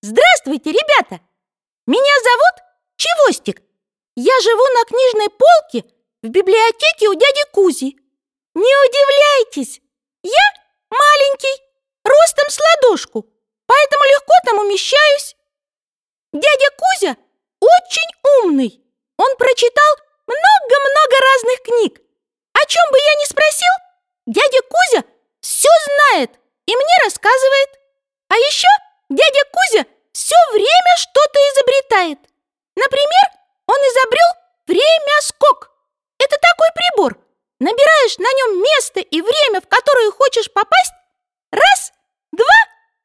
Здравствуйте, ребята! Меня зовут Чевостик. Я живу на книжной полке в библиотеке у дяди Кузи. Не удивляйтесь, я маленький, ростом с ладошку, поэтому легко там умещаюсь. Дядя Кузя очень умный. Он прочитал много-много разных книг. О чем бы я ни спросил, дядя Кузя все знает и мне рассказывает. А еще дядя Кузя все время что-то изобретает. Например, он изобрел время-скок. Это такой прибор. Набираешь на нем место и время, в которое хочешь попасть. Раз, два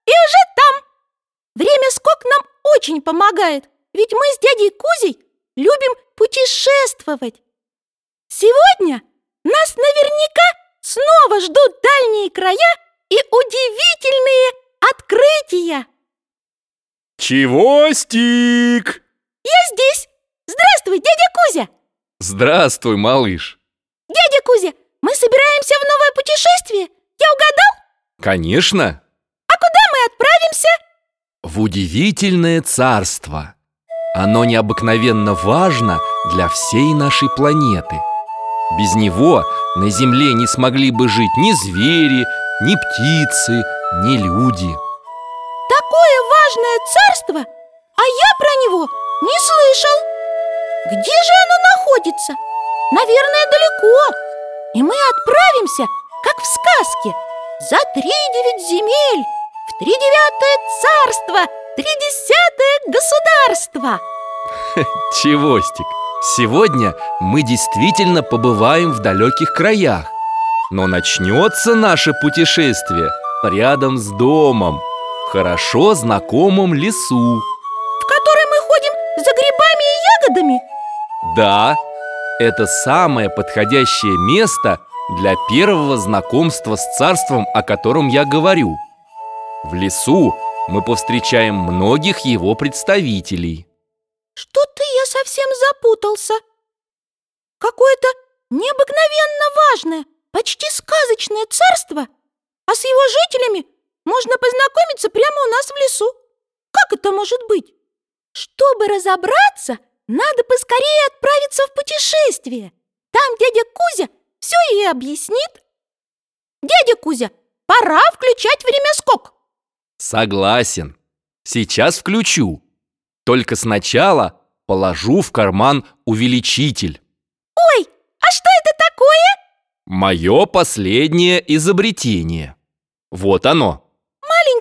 и уже там. Время-скок нам очень помогает, ведь мы с дядей Кузей любим путешествовать. Сегодня нас наверняка снова ждут дальние края и удивительные открытия. Чевостик! Я здесь! Здравствуй, дядя Кузя! Здравствуй, малыш! Дядя Кузя, мы собираемся в новое путешествие. Я угадал? Конечно! А куда мы отправимся? В удивительное царство. Оно необыкновенно важно для всей нашей планеты. Без него на Земле не смогли бы жить ни звери, ни птицы, ни люди. Такое важное царство, а я про него не слышал. Где же оно находится? Наверное, далеко. И мы отправимся, как в сказке, за три девять земель, в тридевятое царство, тридесятое государство. Чевостик, сегодня мы действительно побываем в далеких краях. Но начнется наше путешествие рядом с домом, хорошо знакомом лесу. В который мы ходим за грибами и ягодами? Да, это самое подходящее место для первого знакомства с царством, о котором я говорю. В лесу мы повстречаем многих его представителей. Что-то я совсем запутался. Какое-то необыкновенно важное, почти сказочное царство, а с его жителями можно познакомиться прямо у нас в лесу. Как это может быть? Чтобы разобраться, надо поскорее отправиться в путешествие. Там дядя Кузя все и объяснит. Дядя Кузя, пора включать время скок. Согласен. Сейчас включу. Только сначала положу в карман увеличитель. Ой, а что это такое? Мое последнее изобретение. Вот оно.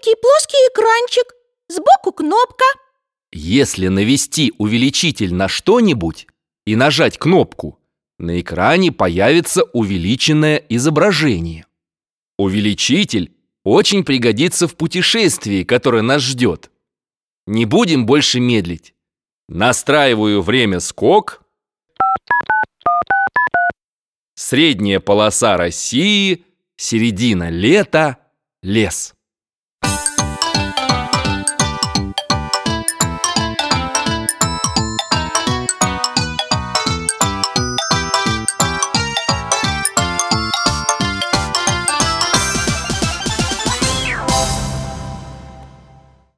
Маленький плоский экранчик, сбоку кнопка. Если навести увеличитель на что-нибудь и нажать кнопку, на экране появится увеличенное изображение. Увеличитель очень пригодится в путешествии, которое нас ждет. Не будем больше медлить. Настраиваю время скок. Средняя полоса России, середина лета, лес.